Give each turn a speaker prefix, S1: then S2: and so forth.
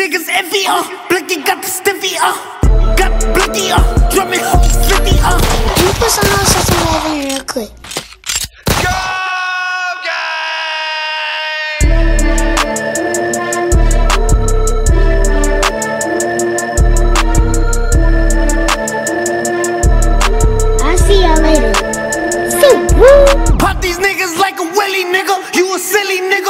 S1: Niggas envy, uh, Blicky got the stiffy, uh, got Blicky, uh, drumming hooky slicky, uh.
S2: Can you put some on Sesame Avenue real quick?
S1: Pop these niggas like a willy nigga. You a silly nigga.